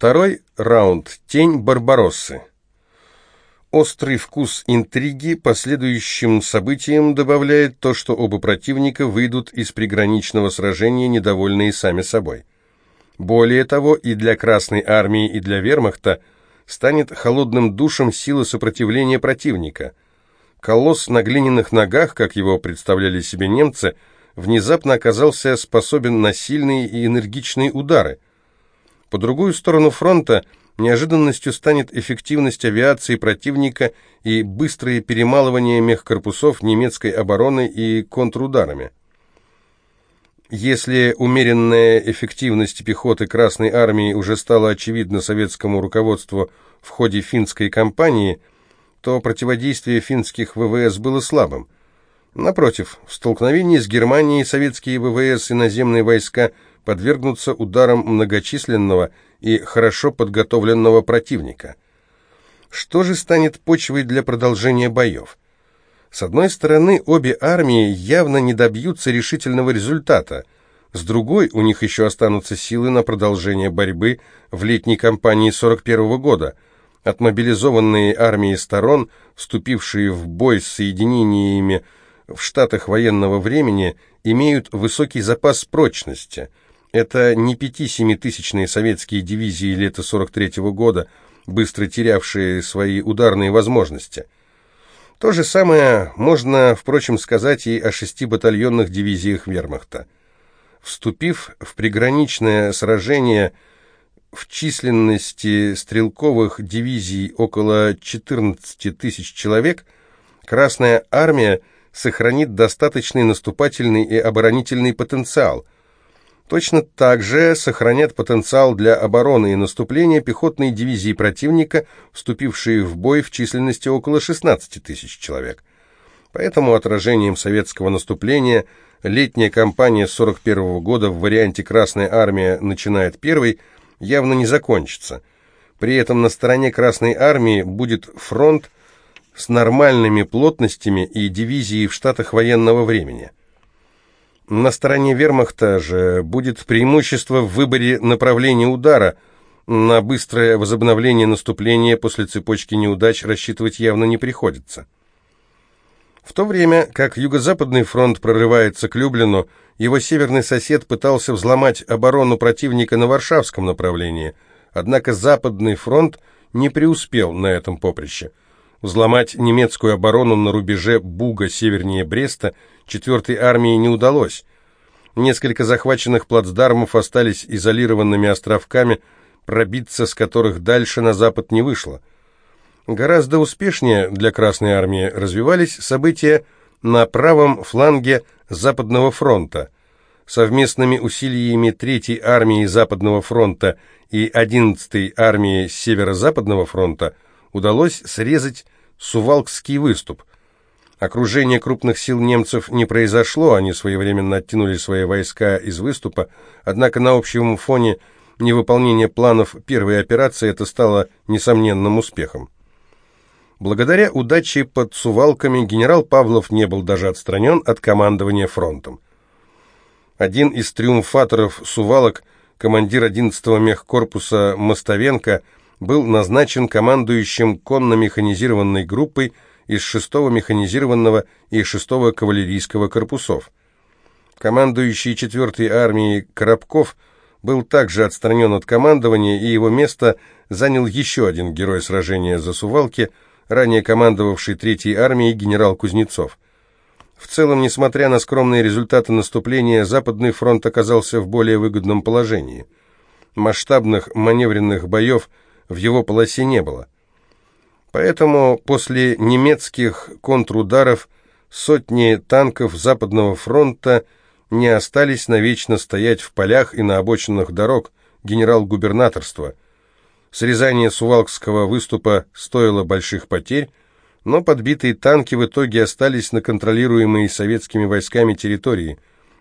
Второй раунд. Тень Барбароссы. Острый вкус интриги последующим событиям добавляет то, что оба противника выйдут из приграничного сражения недовольные сами собой. Более того, и для Красной Армии, и для Вермахта станет холодным душем сила сопротивления противника. Колосс на глиняных ногах, как его представляли себе немцы, внезапно оказался способен на сильные и энергичные удары. По другую сторону фронта – Неожиданностью станет эффективность авиации противника и быстрое перемалывание мехкорпусов немецкой обороны и контрударами. Если умеренная эффективность пехоты Красной Армии уже стала очевидна советскому руководству в ходе финской кампании, то противодействие финских ВВС было слабым. Напротив, в столкновении с Германией советские ВВС и наземные войска подвергнутся ударам многочисленного и хорошо подготовленного противника. Что же станет почвой для продолжения боев? С одной стороны, обе армии явно не добьются решительного результата, с другой, у них еще останутся силы на продолжение борьбы в летней кампании 41 -го года. Отмобилизованные армии сторон, вступившие в бой с соединениями в штатах военного времени, имеют высокий запас прочности – это не пяти-семитысячные советские дивизии лета 43-го года, быстро терявшие свои ударные возможности. То же самое можно, впрочем, сказать и о шести батальонных дивизиях вермахта. Вступив в приграничное сражение в численности стрелковых дивизий около 14 тысяч человек, Красная Армия сохранит достаточный наступательный и оборонительный потенциал – Точно так же сохранят потенциал для обороны и наступления пехотные дивизии противника, вступившие в бой в численности около 16 тысяч человек. Поэтому отражением советского наступления летняя кампания 41 года в варианте «Красная армия начинает первой» явно не закончится. При этом на стороне Красной армии будет фронт с нормальными плотностями и дивизии в штатах военного времени – на стороне вермахта же будет преимущество в выборе направления удара. На быстрое возобновление наступления после цепочки неудач рассчитывать явно не приходится. В то время как Юго-Западный фронт прорывается к Люблину, его северный сосед пытался взломать оборону противника на Варшавском направлении, однако Западный фронт не преуспел на этом поприще. Взломать немецкую оборону на рубеже Буга севернее Бреста – 4-й армии не удалось. Несколько захваченных плацдармов остались изолированными островками, пробиться с которых дальше на запад не вышло. Гораздо успешнее для Красной армии развивались события на правом фланге Западного фронта. Совместными усилиями 3-й армии Западного фронта и 11-й армии Северо-Западного фронта удалось срезать Сувалкский выступ, Окружение крупных сил немцев не произошло, они своевременно оттянули свои войска из выступа, однако на общем фоне невыполнения планов первой операции это стало несомненным успехом. Благодаря удаче под Сувалками генерал Павлов не был даже отстранен от командования фронтом. Один из триумфаторов Сувалок, командир 11-го мехкорпуса Мостовенко, был назначен командующим конно-механизированной группой из 6-го механизированного и 6-го кавалерийского корпусов. Командующий 4-й армией Коробков был также отстранен от командования, и его место занял еще один герой сражения за Сувалки, ранее командовавший 3-й армией генерал Кузнецов. В целом, несмотря на скромные результаты наступления, Западный фронт оказался в более выгодном положении. Масштабных маневренных боев в его полосе не было – Поэтому после немецких контрударов сотни танков Западного фронта не остались навечно стоять в полях и на обочинах дорог генерал-губернаторства. Срезание Сувалкского выступа стоило больших потерь, но подбитые танки в итоге остались на контролируемой советскими войсками территории.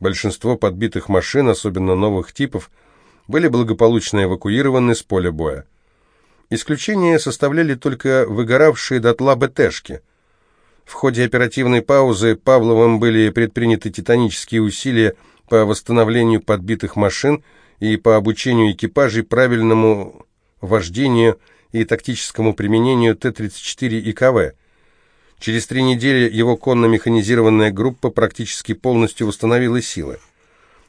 Большинство подбитых машин, особенно новых типов, были благополучно эвакуированы с поля боя. Исключение составляли только выгоравшие дотла БТшки. В ходе оперативной паузы Павловым были предприняты титанические усилия по восстановлению подбитых машин и по обучению экипажей правильному вождению и тактическому применению Т-34 и КВ. Через три недели его конно-механизированная группа практически полностью восстановила силы.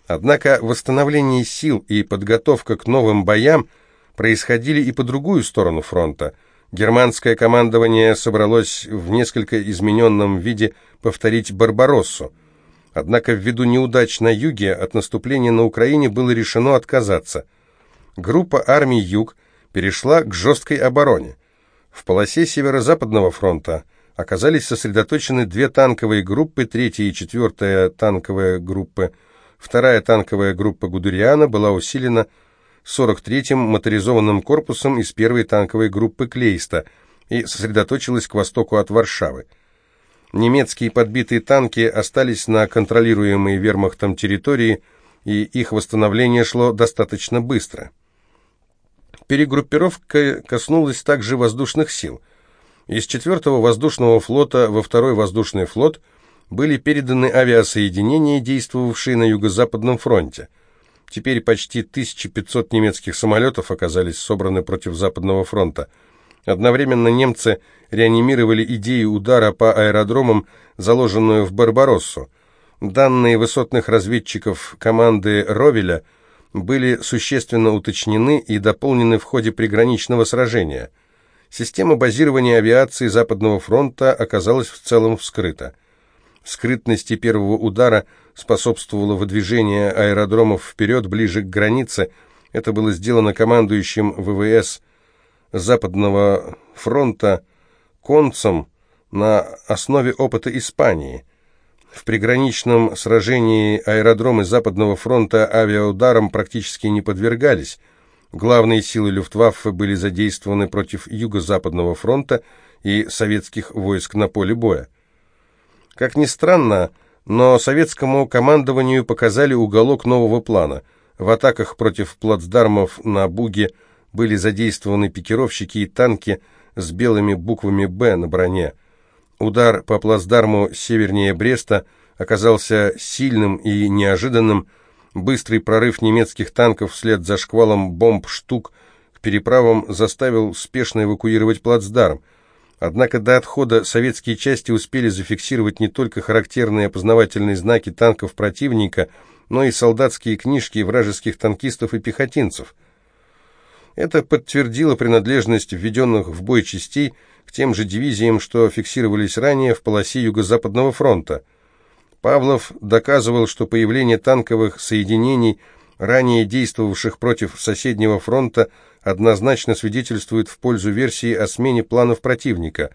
Однако восстановление сил и подготовка к новым боям происходили и по другую сторону фронта. Германское командование собралось в несколько измененном виде повторить «Барбароссу». Однако ввиду неудач на юге от наступления на Украине было решено отказаться. Группа армий «Юг» перешла к жесткой обороне. В полосе Северо-Западного фронта оказались сосредоточены две танковые группы, третья и четвертая танковая группы. Вторая танковая группа Гудериана была усилена 43-м моторизованным корпусом из первой танковой группы Клейста и сосредоточилась к востоку от Варшавы. Немецкие подбитые танки остались на контролируемой вермахтом территории, и их восстановление шло достаточно быстро. Перегруппировка коснулась также воздушных сил. Из 4-го воздушного флота во 2-й воздушный флот были переданы авиасоединения, действовавшие на Юго-Западном фронте. Теперь почти 1500 немецких самолетов оказались собраны против Западного фронта – Одновременно немцы реанимировали идею удара по аэродромам, заложенную в Барбароссу. Данные высотных разведчиков команды Ровеля были существенно уточнены и дополнены в ходе приграничного сражения. Система базирования авиации Западного фронта оказалась в целом вскрыта. Скрытности первого удара способствовало выдвижение аэродромов вперед, ближе к границе. Это было сделано командующим ВВС Западного фронта концем на основе опыта Испании. В приграничном сражении аэродромы Западного фронта авиаударам практически не подвергались. Главные силы Люфтваффе были задействованы против Юго-Западного фронта и советских войск на поле боя. Как ни странно, но советскому командованию показали уголок нового плана. В атаках против плацдармов на Буге – были задействованы пикировщики и танки с белыми буквами «Б» на броне. Удар по плацдарму севернее Бреста оказался сильным и неожиданным. Быстрый прорыв немецких танков вслед за шквалом бомб-штук к переправам заставил спешно эвакуировать плацдарм. Однако до отхода советские части успели зафиксировать не только характерные опознавательные знаки танков противника, но и солдатские книжки вражеских танкистов и пехотинцев. Это подтвердило принадлежность введенных в бой частей к тем же дивизиям, что фиксировались ранее в полосе Юго-Западного фронта. Павлов доказывал, что появление танковых соединений, ранее действовавших против соседнего фронта, однозначно свидетельствует в пользу версии о смене планов противника.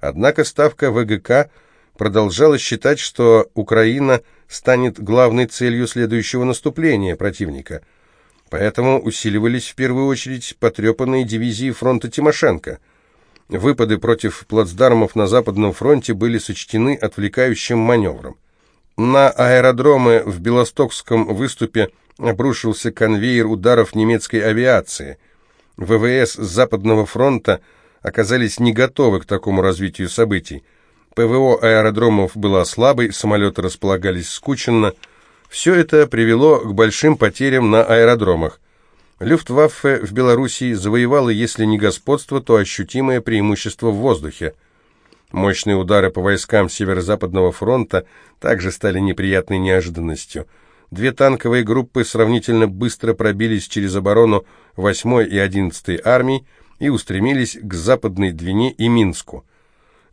Однако ставка ВГК продолжала считать, что Украина станет главной целью следующего наступления противника – Поэтому усиливались в первую очередь потрепанные дивизии фронта Тимошенко. Выпады против плацдармов на Западном фронте были сочтены отвлекающим маневром. На аэродромы в Белостокском выступе обрушился конвейер ударов немецкой авиации. ВВС Западного фронта оказались не готовы к такому развитию событий. ПВО аэродромов было слабой, самолеты располагались скученно – все это привело к большим потерям на аэродромах. Люфтваффе в Белоруссии завоевало, если не господство, то ощутимое преимущество в воздухе. Мощные удары по войскам Северо-Западного фронта также стали неприятной неожиданностью. Две танковые группы сравнительно быстро пробились через оборону 8-й и 11-й армий и устремились к Западной Двине и Минску.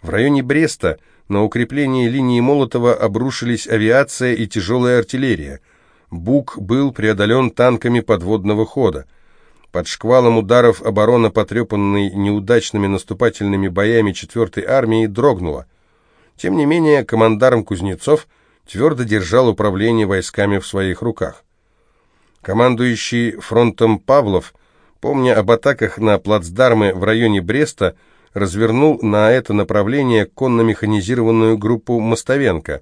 В районе Бреста на укрепление линии Молотова обрушились авиация и тяжелая артиллерия. Бук был преодолен танками подводного хода. Под шквалом ударов оборона, потрепанной неудачными наступательными боями 4-й армии, дрогнула. Тем не менее, командарм Кузнецов твердо держал управление войсками в своих руках. Командующий фронтом Павлов, помня об атаках на плацдармы в районе Бреста, развернул на это направление конно-механизированную группу «Мостовенко».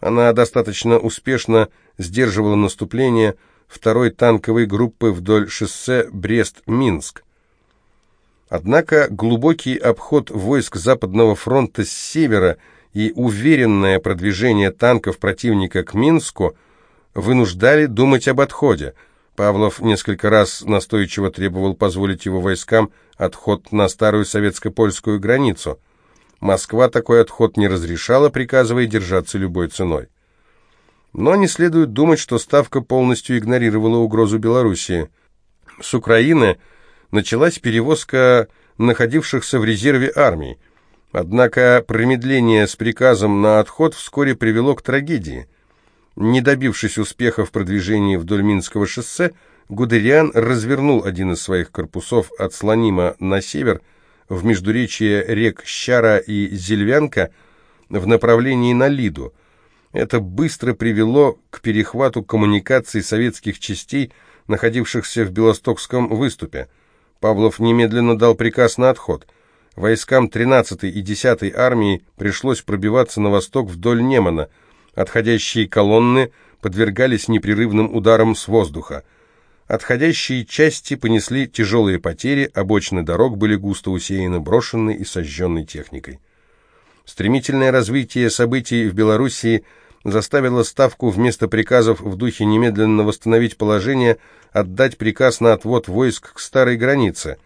Она достаточно успешно сдерживала наступление второй танковой группы вдоль шоссе Брест-Минск. Однако глубокий обход войск Западного фронта с севера и уверенное продвижение танков противника к Минску вынуждали думать об отходе. Павлов несколько раз настойчиво требовал позволить его войскам отход на старую советско-польскую границу. Москва такой отход не разрешала, приказывая держаться любой ценой. Но не следует думать, что Ставка полностью игнорировала угрозу Белоруссии. С Украины началась перевозка находившихся в резерве армий. Однако промедление с приказом на отход вскоре привело к трагедии. Не добившись успеха в продвижении вдоль Минского шоссе, Гудериан развернул один из своих корпусов от Слонима на север, в междуречье рек Щара и Зельвянка, в направлении на Лиду. Это быстро привело к перехвату коммуникаций советских частей, находившихся в Белостокском выступе. Павлов немедленно дал приказ на отход – Войскам 13-й и 10-й армии пришлось пробиваться на восток вдоль Немана. Отходящие колонны подвергались непрерывным ударам с воздуха. Отходящие части понесли тяжелые потери, обочины дорог были густо усеяны брошенной и сожженной техникой. Стремительное развитие событий в Белоруссии заставило Ставку вместо приказов в духе немедленно восстановить положение отдать приказ на отвод войск к старой границе –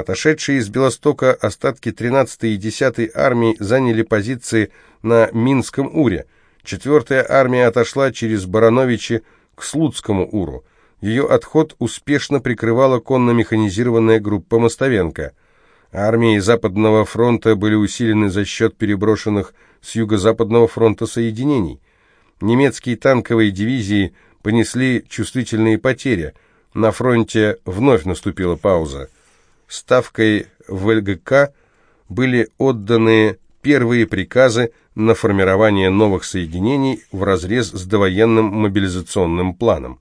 Отошедшие из Белостока остатки 13-й и 10-й армии заняли позиции на Минском Уре. 4-я армия отошла через Барановичи к Слуцкому Уру. Ее отход успешно прикрывала конно-механизированная группа Мостовенко. Армии Западного фронта были усилены за счет переброшенных с Юго-Западного фронта соединений. Немецкие танковые дивизии понесли чувствительные потери. На фронте вновь наступила пауза ставкой в ЛГК были отданы первые приказы на формирование новых соединений в разрез с довоенным мобилизационным планом.